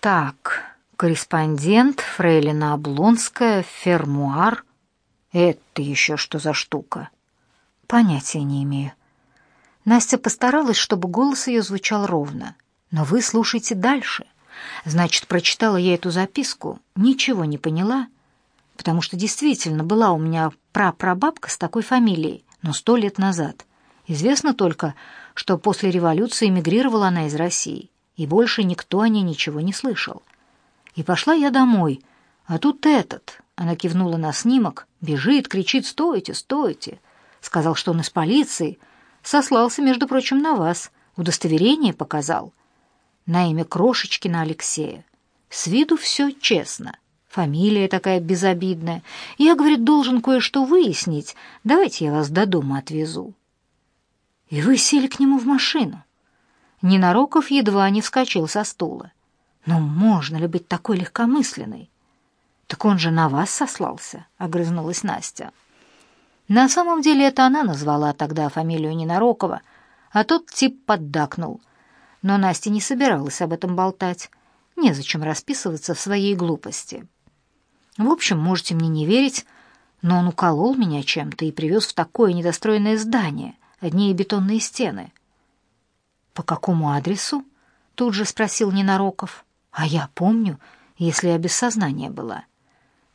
Так, корреспондент, фрейлина Облонская, фермуар. Это еще что за штука? Понятия не имею. Настя постаралась, чтобы голос ее звучал ровно. Но вы слушайте дальше. Значит, прочитала я эту записку, ничего не поняла, потому что действительно была у меня прапрабабка с такой фамилией, но сто лет назад. Известно только, что после революции эмигрировала она из России, и больше никто о ней ничего не слышал. И пошла я домой, а тут этот, она кивнула на снимок, бежит, кричит «Стойте, стойте!» Сказал, что он из полиции, сослался, между прочим, на вас, удостоверение показал. На имя Крошечкина Алексея. С виду все честно. Фамилия такая безобидная. Я, говорит, должен кое-что выяснить. Давайте я вас до дома отвезу. И вы сели к нему в машину. Ненароков едва не вскочил со стула. Но можно ли быть такой легкомысленной? Так он же на вас сослался, огрызнулась Настя. На самом деле это она назвала тогда фамилию Ненарокова, а тот тип поддакнул. Но Настя не собиралась об этом болтать. Незачем расписываться в своей глупости. В общем, можете мне не верить, но он уколол меня чем-то и привез в такое недостроенное здание, одни бетонные стены. «По какому адресу?» — тут же спросил Ненароков. «А я помню, если я без сознания была».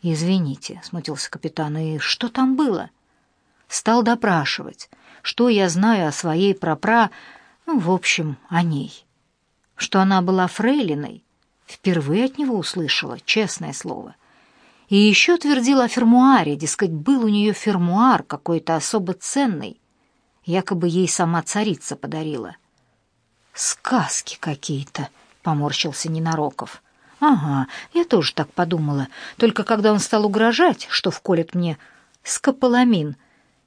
«Извините», — смутился капитан, — «и что там было?» Стал допрашивать, что я знаю о своей прапра, ну, в общем, о ней. Что она была фрейлиной, впервые от него услышала, честное слово — и еще твердила о фермуаре, дескать, был у нее фермуар какой-то особо ценный. Якобы ей сама царица подарила. «Сказки какие-то», — поморщился Ненароков. «Ага, я тоже так подумала. Только когда он стал угрожать, что вколет мне скополамин,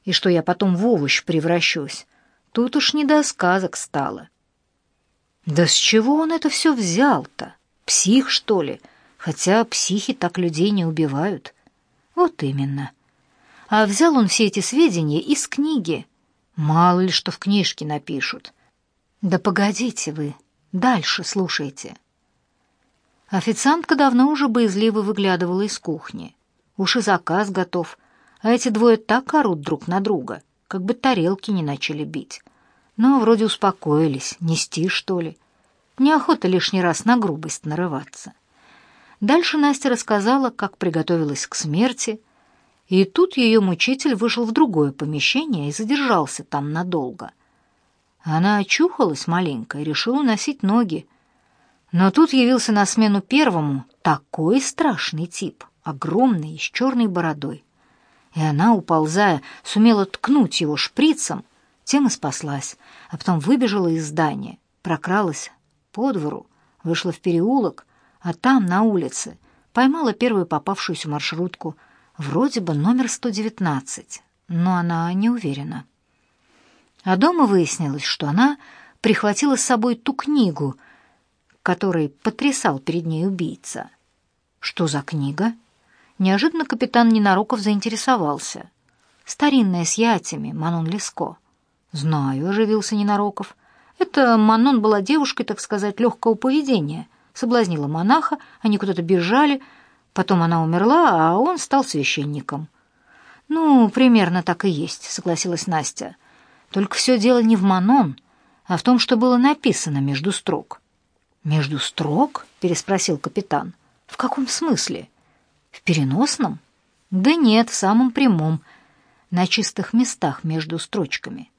и что я потом в овощ превращусь, тут уж не до сказок стало». «Да с чего он это все взял-то? Псих, что ли?» хотя психи так людей не убивают. Вот именно. А взял он все эти сведения из книги. Мало ли что в книжке напишут. Да погодите вы, дальше слушайте. Официантка давно уже боязливо выглядывала из кухни. Уж и заказ готов, а эти двое так орут друг на друга, как бы тарелки не начали бить. Но вроде успокоились, нести, что ли. Неохота лишний раз на грубость нарываться. Дальше Настя рассказала, как приготовилась к смерти, и тут ее мучитель вышел в другое помещение и задержался там надолго. Она очухалась маленько и решила носить ноги. Но тут явился на смену первому такой страшный тип, огромный, с черной бородой. И она, уползая, сумела ткнуть его шприцем, тем и спаслась, а потом выбежала из здания, прокралась по двору, вышла в переулок, а там, на улице, поймала первую попавшуюся маршрутку, вроде бы номер 119, но она не уверена. А дома выяснилось, что она прихватила с собой ту книгу, которой потрясал перед ней убийца. Что за книга? Неожиданно капитан Ненароков заинтересовался. Старинная с ятями, Манон Леско. Знаю, оживился Ненароков. Это Манон была девушкой, так сказать, легкого поведения — соблазнила монаха, они куда-то бежали, потом она умерла, а он стал священником. «Ну, примерно так и есть», — согласилась Настя. «Только все дело не в Манон, а в том, что было написано между строк». «Между строк?» — переспросил капитан. «В каком смысле? В переносном?» «Да нет, в самом прямом, на чистых местах между строчками.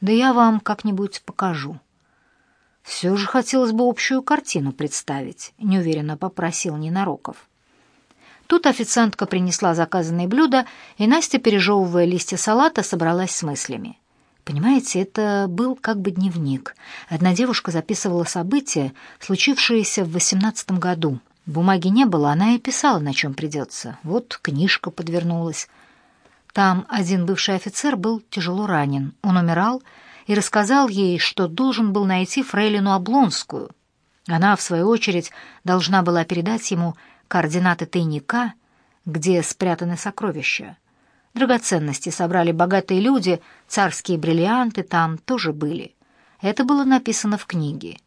Да я вам как-нибудь покажу». Все же хотелось бы общую картину представить, неуверенно попросил Ненароков. Тут официантка принесла заказанные блюда, и Настя, пережевывая листья салата, собралась с мыслями. Понимаете, это был как бы дневник. Одна девушка записывала события, случившиеся в восемнадцатом году. Бумаги не было, она и писала, на чем придется. Вот книжка подвернулась. Там один бывший офицер был тяжело ранен. Он умирал, и рассказал ей, что должен был найти фрейлину Облонскую. Она, в свою очередь, должна была передать ему координаты тайника, где спрятаны сокровища. Драгоценности собрали богатые люди, царские бриллианты там тоже были. Это было написано в книге.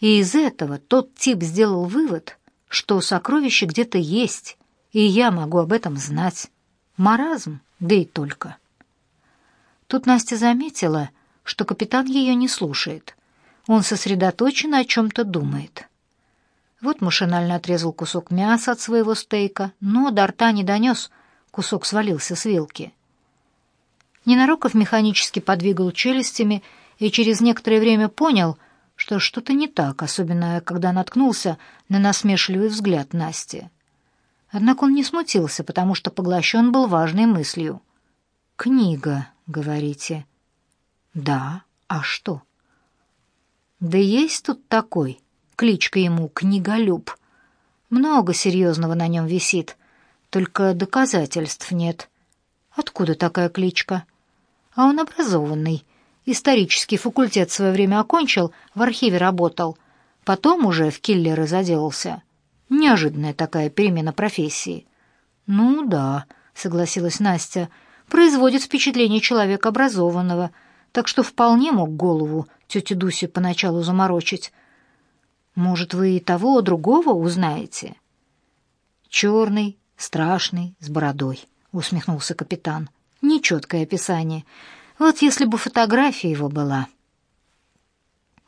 И из этого тот тип сделал вывод, что сокровище где-то есть, и я могу об этом знать. Маразм, да и только. Тут Настя заметила, что капитан ее не слушает. Он сосредоточенно о чем-то думает. Вот машинально отрезал кусок мяса от своего стейка, но до рта не донес, кусок свалился с вилки. Ненароков механически подвигал челюстями и через некоторое время понял, что что-то не так, особенно когда наткнулся на насмешливый взгляд Насти. Однако он не смутился, потому что поглощен был важной мыслью. «Книга», — говорите. «Да, а что?» «Да есть тут такой, кличка ему Книголюб. Много серьезного на нем висит, только доказательств нет. Откуда такая кличка?» а он образованный. Исторический факультет в свое время окончил, в архиве работал. Потом уже в киллеры заделался. Неожиданная такая перемена профессии. «Ну да», — согласилась Настя, — «производит впечатление человека образованного, так что вполне мог голову тете Дусе поначалу заморочить. Может, вы и того, другого узнаете?» «Черный, страшный, с бородой», — усмехнулся капитан. Нечеткое описание. Вот если бы фотография его была.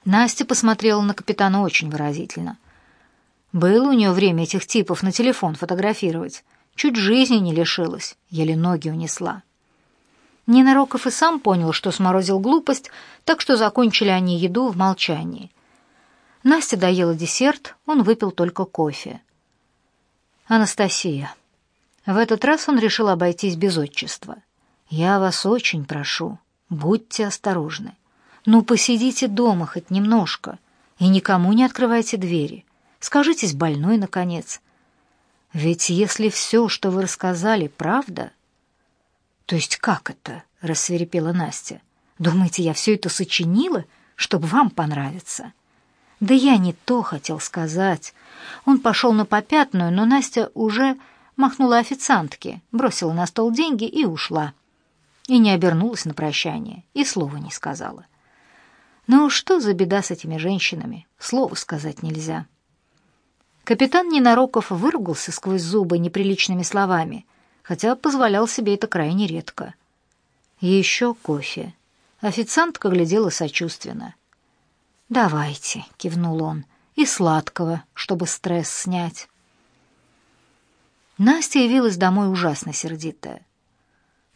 Настя посмотрела на капитана очень выразительно. Было у нее время этих типов на телефон фотографировать. Чуть жизни не лишилась, еле ноги унесла. Ненароков и сам понял, что сморозил глупость, так что закончили они еду в молчании. Настя доела десерт, он выпил только кофе. «Анастасия». В этот раз он решил обойтись без отчества. Я вас очень прошу, будьте осторожны. Ну, посидите дома хоть немножко и никому не открывайте двери. Скажитесь больной, наконец. Ведь если все, что вы рассказали, правда... То есть как это? — рассверепела Настя. Думаете, я все это сочинила, чтобы вам понравиться? Да я не то хотел сказать. Он пошел на попятную, но Настя уже махнула официантке, бросила на стол деньги и ушла и не обернулась на прощание, и слова не сказала. Ну что за беда с этими женщинами? Слова сказать нельзя. Капитан Ненароков выругался сквозь зубы неприличными словами, хотя позволял себе это крайне редко. Еще кофе. Официантка глядела сочувственно. «Давайте», — кивнул он, — «и сладкого, чтобы стресс снять». Настя явилась домой ужасно сердитая.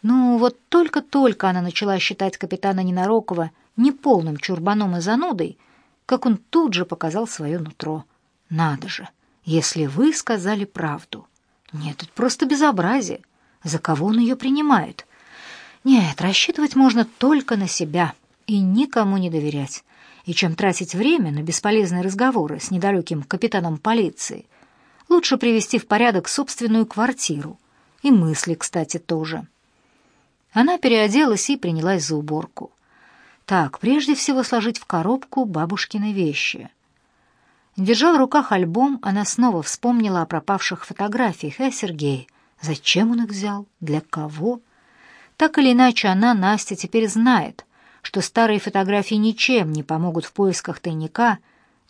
Ну, вот только-только она начала считать капитана Ненарокова неполным чурбаном и занудой, как он тут же показал свое нутро. Надо же, если вы сказали правду. Нет, это просто безобразие. За кого он ее принимает? Нет, рассчитывать можно только на себя и никому не доверять. И чем тратить время на бесполезные разговоры с недалеким капитаном полиции, лучше привести в порядок собственную квартиру. И мысли, кстати, тоже. Она переоделась и принялась за уборку. Так, прежде всего сложить в коробку бабушкины вещи. Держа в руках альбом, она снова вспомнила о пропавших фотографиях. «Э, Сергей, зачем он их взял? Для кого?» Так или иначе, она, Настя, теперь знает, что старые фотографии ничем не помогут в поисках тайника,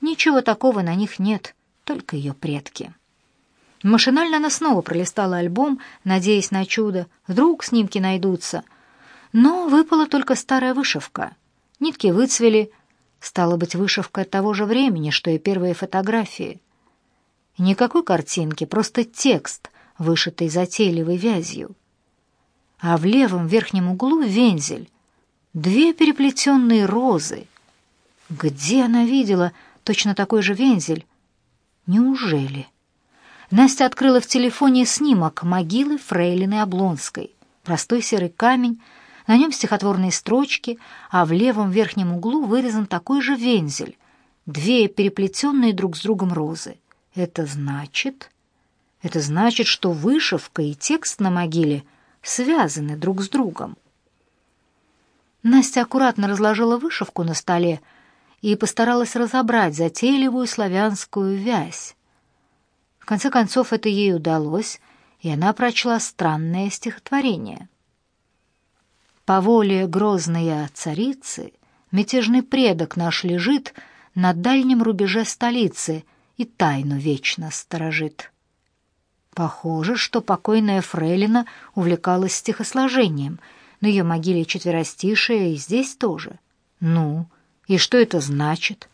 ничего такого на них нет, только ее предки. Машинально она снова пролистала альбом, надеясь на чудо. Вдруг снимки найдутся. Но выпала только старая вышивка. Нитки выцвели. Стало быть, вышивка того же времени, что и первые фотографии. Никакой картинки, просто текст, вышитый затейливой вязью. А в левом верхнем углу вензель. Две переплетенные розы. Где она видела точно такой же вензель? Неужели? Настя открыла в телефоне снимок могилы фрейлины Облонской. Простой серый камень, на нем стихотворные строчки, а в левом верхнем углу вырезан такой же вензель, две переплетенные друг с другом розы. Это значит... Это значит, что вышивка и текст на могиле связаны друг с другом. Настя аккуратно разложила вышивку на столе и постаралась разобрать затейливую славянскую вязь. В конце концов, это ей удалось, и она прочла странное стихотворение. «По воле грозной царицы мятежный предок наш лежит на дальнем рубеже столицы и тайну вечно сторожит. Похоже, что покойная Фрейлина увлекалась стихосложением, на ее могиле четверостишие и здесь тоже. Ну, и что это значит?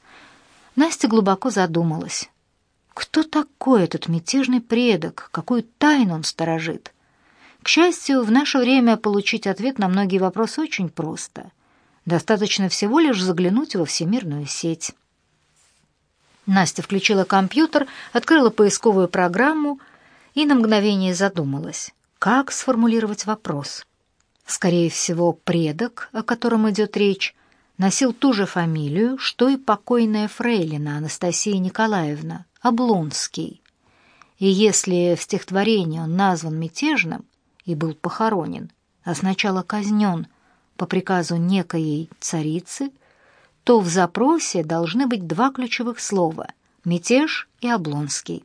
Настя глубоко задумалась. Кто такой этот мятежный предок? Какую тайну он сторожит? К счастью, в наше время получить ответ на многие вопросы очень просто. Достаточно всего лишь заглянуть во всемирную сеть. Настя включила компьютер, открыла поисковую программу и на мгновение задумалась, как сформулировать вопрос. Скорее всего, предок, о котором идет речь, носил ту же фамилию, что и покойная фрейлина Анастасия Николаевна, Облонский. И если в стихотворении он назван мятежным и был похоронен, а сначала казнен по приказу некоей царицы, то в запросе должны быть два ключевых слова — «мятеж» и «облонский».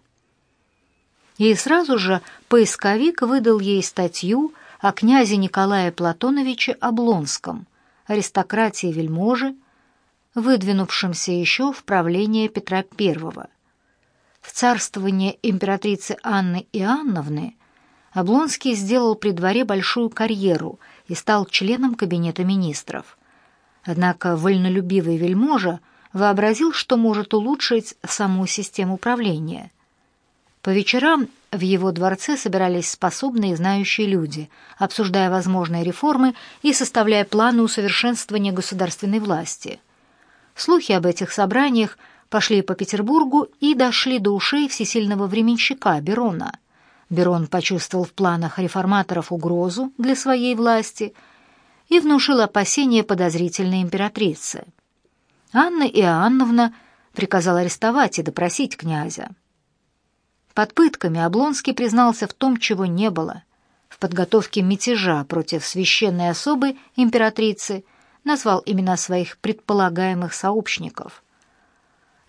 И сразу же поисковик выдал ей статью о князе Николае Платоновиче Облонском, аристократии вельможи, выдвинувшемся еще в правление Петра I. В царствование императрицы Анны Иоанновны Облонский сделал при дворе большую карьеру и стал членом кабинета министров. Однако вольнолюбивый вельможа вообразил, что может улучшить саму систему управления. По вечерам в его дворце собирались способные и знающие люди, обсуждая возможные реформы и составляя планы усовершенствования государственной власти. Слухи об этих собраниях пошли по Петербургу и дошли до ушей всесильного временщика Берона. Берон почувствовал в планах реформаторов угрозу для своей власти и внушил опасения подозрительной императрице. Анна Иоанновна приказала арестовать и допросить князя. Под пытками Облонский признался в том, чего не было. В подготовке мятежа против священной особы императрицы назвал имена своих предполагаемых сообщников.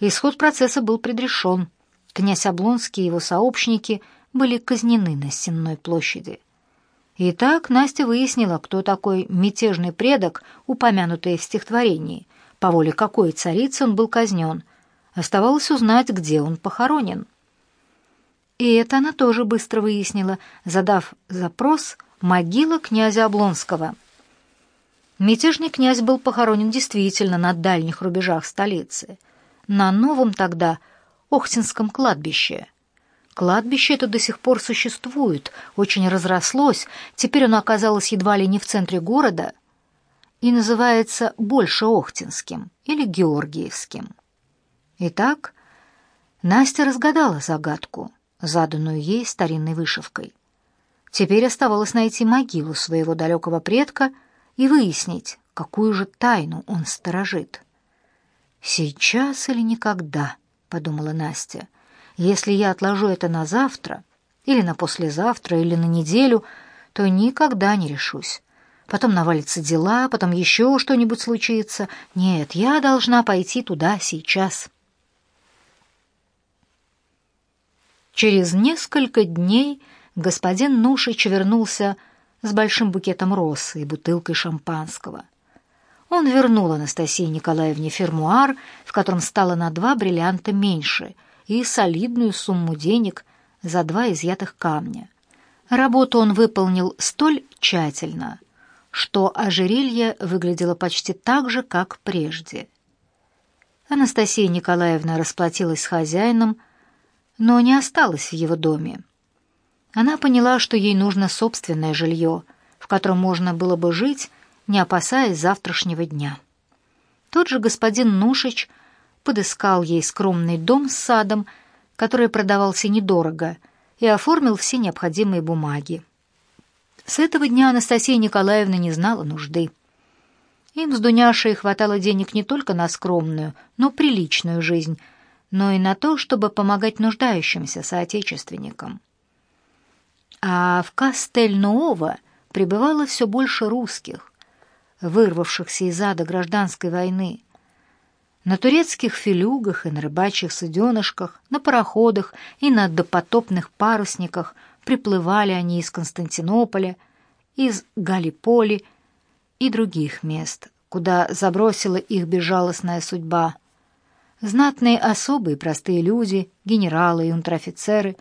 Исход процесса был предрешен. Князь Облонский и его сообщники были казнены на Сенной площади. Итак, Настя выяснила, кто такой мятежный предок, упомянутый в стихотворении, по воле какой царицы он был казнен. Оставалось узнать, где он похоронен. И это она тоже быстро выяснила, задав запрос «Могила князя Облонского». Мятежный князь был похоронен действительно на дальних рубежах столицы, на новом тогда Охтинском кладбище. Кладбище это до сих пор существует, очень разрослось, теперь оно оказалось едва ли не в центре города и называется больше Охтинским или Георгиевским. Итак, Настя разгадала загадку заданную ей старинной вышивкой. Теперь оставалось найти могилу своего далекого предка и выяснить, какую же тайну он сторожит. «Сейчас или никогда», — подумала Настя. «Если я отложу это на завтра, или на послезавтра, или на неделю, то никогда не решусь. Потом навалятся дела, потом еще что-нибудь случится. Нет, я должна пойти туда сейчас». Через несколько дней господин Нушич вернулся с большим букетом роз и бутылкой шампанского. Он вернул Анастасии Николаевне фермуар, в котором стало на два бриллианта меньше, и солидную сумму денег за два изъятых камня. Работу он выполнил столь тщательно, что ожерелье выглядело почти так же, как прежде. Анастасия Николаевна расплатилась с хозяином, но не осталась в его доме. Она поняла, что ей нужно собственное жилье, в котором можно было бы жить, не опасаясь завтрашнего дня. Тот же господин Нушич подыскал ей скромный дом с садом, который продавался недорого, и оформил все необходимые бумаги. С этого дня Анастасия Николаевна не знала нужды. Им с Дуняшей хватало денег не только на скромную, но приличную жизнь — но и на то, чтобы помогать нуждающимся соотечественникам. А в Кастель-Нуово прибывало все больше русских, вырвавшихся из ада гражданской войны. На турецких филюгах и на рыбачьих суденышках, на пароходах и на допотопных парусниках приплывали они из Константинополя, из Галиполи и других мест, куда забросила их безжалостная судьба – Знатные особы и простые люди, генералы и унтер-офицеры,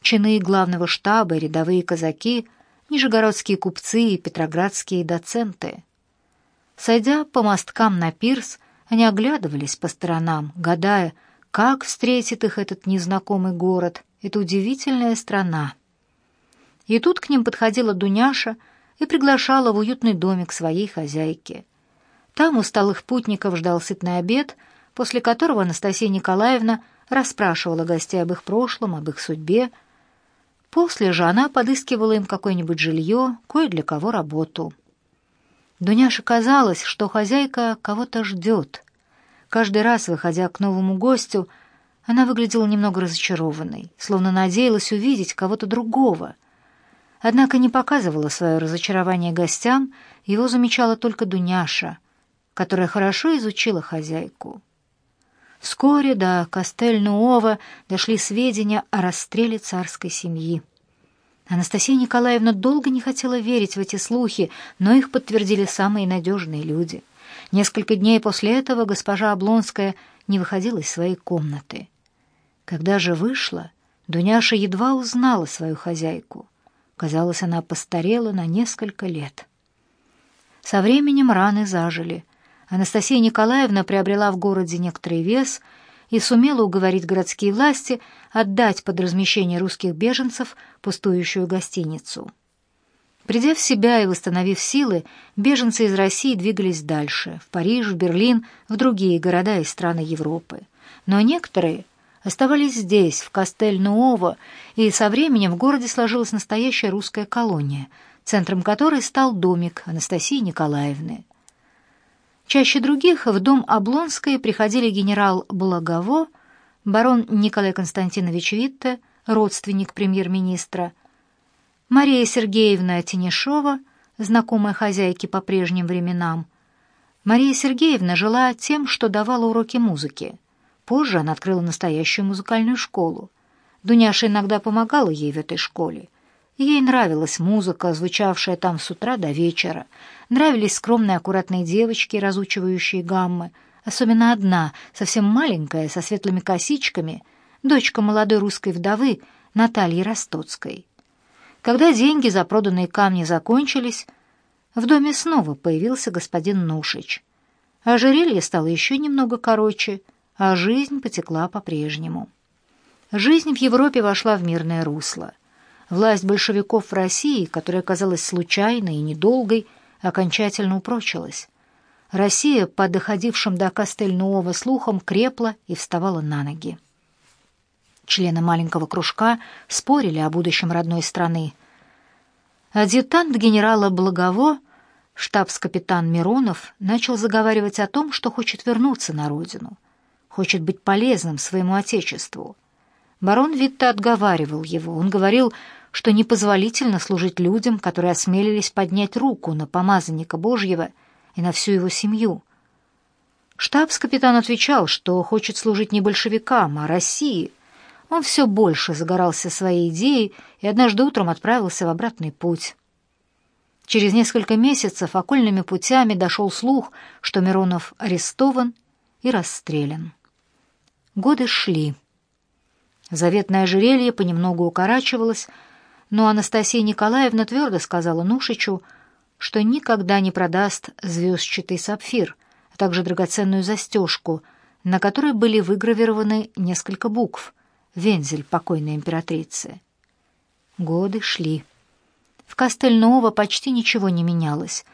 чины главного штаба и рядовые казаки, нижегородские купцы и петроградские доценты. Сойдя по мосткам на пирс, они оглядывались по сторонам, гадая, как встретит их этот незнакомый город, эта удивительная страна. И тут к ним подходила Дуняша и приглашала в уютный домик своей хозяйки. Там усталых путников ждал сытный обед — после которого Анастасия Николаевна расспрашивала гостей об их прошлом, об их судьбе. После же она подыскивала им какое-нибудь жилье, кое для кого работу. Дуняше казалось, что хозяйка кого-то ждет. Каждый раз, выходя к новому гостю, она выглядела немного разочарованной, словно надеялась увидеть кого-то другого. Однако не показывала свое разочарование гостям, его замечала только Дуняша, которая хорошо изучила хозяйку. Вскоре до Кастель-Нуова дошли сведения о расстреле царской семьи. Анастасия Николаевна долго не хотела верить в эти слухи, но их подтвердили самые надежные люди. Несколько дней после этого госпожа Облонская не выходила из своей комнаты. Когда же вышла, Дуняша едва узнала свою хозяйку. Казалось, она постарела на несколько лет. Со временем раны зажили — Анастасия Николаевна приобрела в городе некоторый вес и сумела уговорить городские власти отдать под размещение русских беженцев пустующую гостиницу. Придя в себя и восстановив силы, беженцы из России двигались дальше, в Париж, в Берлин, в другие города и страны Европы. Но некоторые оставались здесь, в Кастель-Нуово, и со временем в городе сложилась настоящая русская колония, центром которой стал домик Анастасии Николаевны. Чаще других в дом Облонской приходили генерал Благово, барон Николай Константинович Витте, родственник премьер-министра, Мария Сергеевна Тенешова, знакомая хозяйки по прежним временам. Мария Сергеевна жила тем, что давала уроки музыки. Позже она открыла настоящую музыкальную школу. Дуняша иногда помогала ей в этой школе. Ей нравилась музыка, звучавшая там с утра до вечера. Нравились скромные аккуратные девочки, разучивающие гаммы. Особенно одна, совсем маленькая, со светлыми косичками, дочка молодой русской вдовы Натальи Ростоцкой. Когда деньги за проданные камни закончились, в доме снова появился господин Нушич. Ожерелье стало еще немного короче, а жизнь потекла по-прежнему. Жизнь в Европе вошла в мирное русло — Власть большевиков в России, которая казалась случайной и недолгой, окончательно упрочилась. Россия, по доходившим до Кастельнуова слухам, крепла и вставала на ноги. Члены маленького кружка спорили о будущем родной страны. Адъютант генерала Благово, штабс-капитан Миронов, начал заговаривать о том, что хочет вернуться на родину, хочет быть полезным своему отечеству. Барон Витте отговаривал его. Он говорил, что непозволительно служить людям, которые осмелились поднять руку на помазанника Божьего и на всю его семью. Штабс-капитан отвечал, что хочет служить не большевикам, а России. Он все больше загорался своей идеей и однажды утром отправился в обратный путь. Через несколько месяцев окольными путями дошел слух, что Миронов арестован и расстрелян. Годы шли. Заветное ожерелье понемногу укорачивалось, но Анастасия Николаевна твердо сказала Нушичу, что никогда не продаст звездчатый сапфир, а также драгоценную застежку, на которой были выгравированы несколько букв «Вензель покойной императрицы». Годы шли. В Кастельново почти ничего не менялось.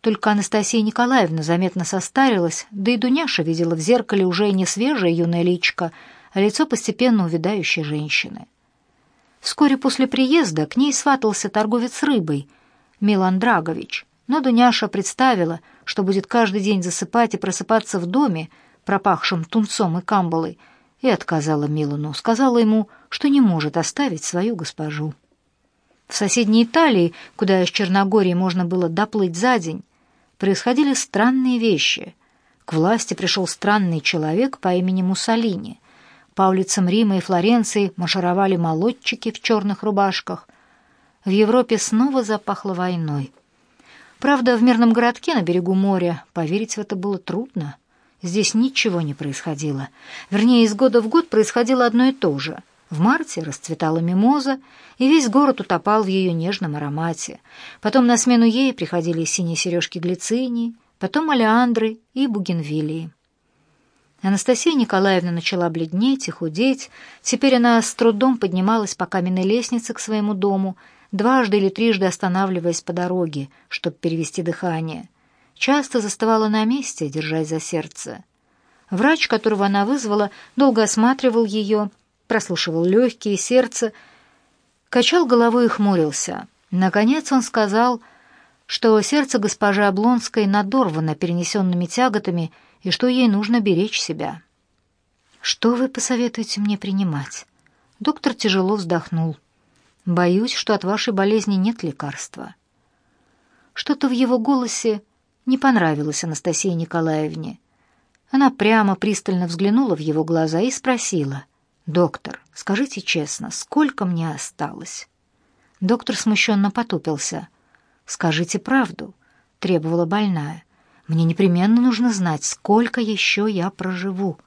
Только Анастасия Николаевна заметно состарилась, да и Дуняша видела в зеркале уже не свежее юное личико, а лицо постепенно увядающей женщины. Вскоре после приезда к ней сватался торговец рыбой, Милан Драгович, но Дуняша представила, что будет каждый день засыпать и просыпаться в доме, пропахшем тунцом и камбалой, и отказала Милану, сказала ему, что не может оставить свою госпожу. В соседней Италии, куда из Черногории можно было доплыть за день, происходили странные вещи. К власти пришел странный человек по имени Муссолини — по улицам Рима и Флоренции маршировали молодчики в черных рубашках. В Европе снова запахло войной. Правда, в мирном городке на берегу моря поверить в это было трудно. здесь ничего не происходило. Вернее, из года в год происходило одно и то же. В марте расцветала мимоза, и весь город утопал в ее нежном аромате. Потом на смену ей приходили синие сережки глицинии, потом олеандры и бугенвилии. Анастасия Николаевна начала бледнеть и худеть. Теперь она с трудом поднималась по каменной лестнице к своему дому, дважды или трижды останавливаясь по дороге, чтобы перевести дыхание. Часто застывала на месте, держась за сердце. Врач, которого она вызвала, долго осматривал ее, прослушивал легкие, сердце, качал головой и хмурился. Наконец он сказал, что сердце госпожи Облонской надорвано перенесенными тяготами и что ей нужно беречь себя. «Что вы посоветуете мне принимать?» Доктор тяжело вздохнул. «Боюсь, что от вашей болезни нет лекарства». Что-то в его голосе не понравилось Анастасии Николаевне. Она прямо пристально взглянула в его глаза и спросила, «Доктор, скажите честно, сколько мне осталось?» Доктор смущенно потупился. «Скажите правду», — требовала больная. Мне непременно нужно знать, сколько еще я проживу.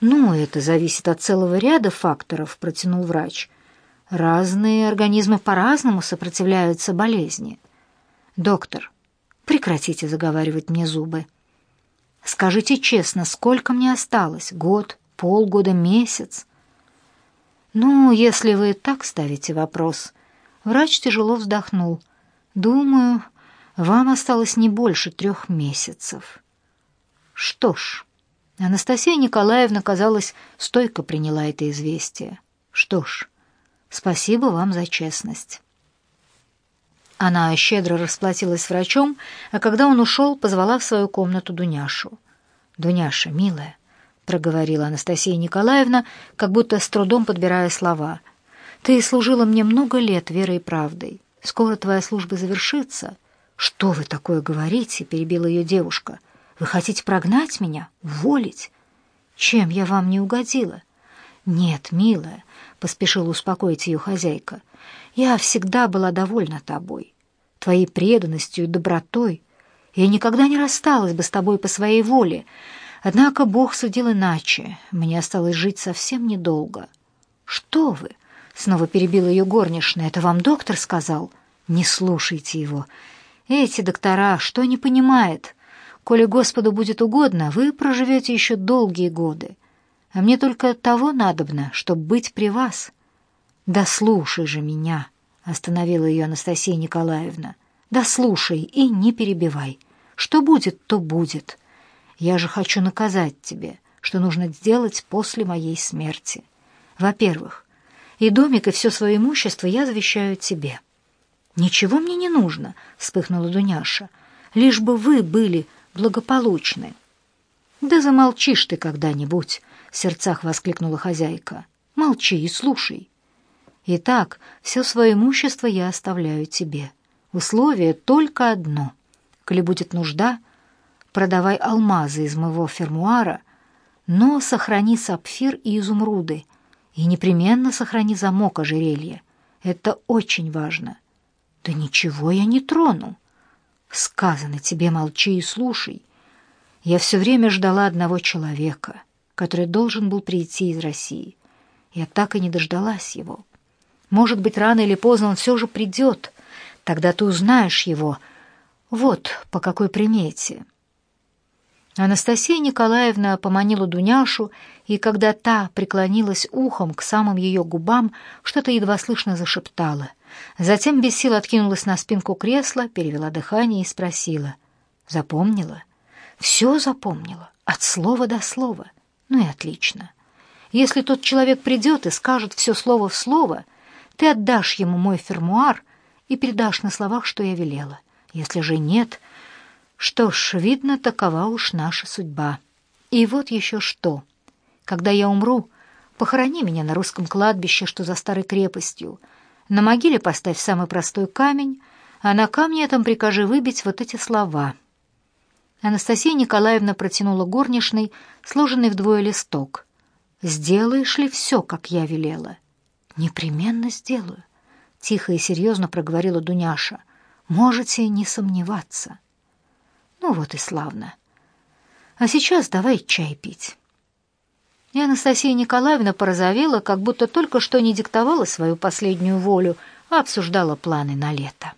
Ну, это зависит от целого ряда факторов, протянул врач. Разные организмы по-разному сопротивляются болезни. Доктор, прекратите заговаривать мне зубы. Скажите честно, сколько мне осталось? Год, полгода, месяц? Ну, если вы так ставите вопрос. Врач тяжело вздохнул. Думаю, вам осталось не больше трех месяцев. Что ж, Анастасия Николаевна, казалось, стойко приняла это известие. Что ж, спасибо вам за честность. Она щедро расплатилась с врачом, а когда он ушел, позвала в свою комнату Дуняшу. «Дуняша, милая», — проговорила Анастасия Николаевна, как будто с трудом подбирая слова, — «ты служила мне много лет верой и правдой. Скоро твоя служба завершится, «Что вы такое говорите?» — перебила ее девушка. «Вы хотите прогнать меня? Уволить? Чем я вам не угодила?» «Нет, милая», — поспешила успокоить ее хозяйка, — «я всегда была довольна тобой, твоей преданностью и добротой. Я никогда не рассталась бы с тобой по своей воле, однако Бог судил иначе, мне осталось жить совсем недолго». «Что вы?» — снова перебила ее горничная. «Это вам доктор сказал?» «Не слушайте его. Эти доктора, что не понимает? Коли Господу будет угодно, вы проживете еще долгие годы. А мне только того надобно, чтобы быть при вас. Да слушай же меня, остановила ее Анастасия Николаевна. Да слушай и не перебивай. Что будет, то будет. Я же хочу наказать тебе, что нужно сделать после моей смерти. Во-первых, и домик, и все свое имущество я завещаю тебе. «Ничего мне не нужно», — вспыхнула Дуняша. «Лишь бы вы были благополучны». «Да замолчишь ты когда-нибудь», — в сердцах воскликнула хозяйка. «Молчи и слушай. Итак, все свое имущество я оставляю тебе. Условие только одно. Коли будет нужда, продавай алмазы из моего фермуара, но сохрани сапфир и изумруды, и непременно сохрани замок ожерелья. Это очень важно. Да ничего я не трону. Сказано тебе, молчи и слушай. Я все время ждала одного человека, который должен был прийти из России. Я так и не дождалась его. Может быть, рано или поздно он все же придет. Тогда ты узнаешь его. Вот по какой примете. Анастасия Николаевна поманила Дуняшу, и когда та преклонилась ухом к самым ее губам, что-то едва слышно зашептала — Затем без сил откинулась на спинку кресла, перевела дыхание и спросила. «Запомнила?» «Все запомнила, от слова до слова. Ну и отлично. Если тот человек придет и скажет все слово в слово, ты отдашь ему мой фермуар и передашь на словах, что я велела. Если же нет, что ж, видно, такова уж наша судьба. И вот еще что. Когда я умру, похорони меня на русском кладбище, что за старой крепостью, на могиле поставь самый простой камень, а на камне этом прикажи выбить вот эти слова. Анастасия Николаевна протянула горничной сложенный вдвое листок. «Сделаешь ли все, как я велела?» «Непременно сделаю», — тихо и серьезно проговорила Дуняша. «Можете не сомневаться». «Ну вот и славно». А сейчас давай чай пить». И Анастасия Николаевна порозовела, как будто только что не диктовала свою последнюю волю, а обсуждала планы на лето.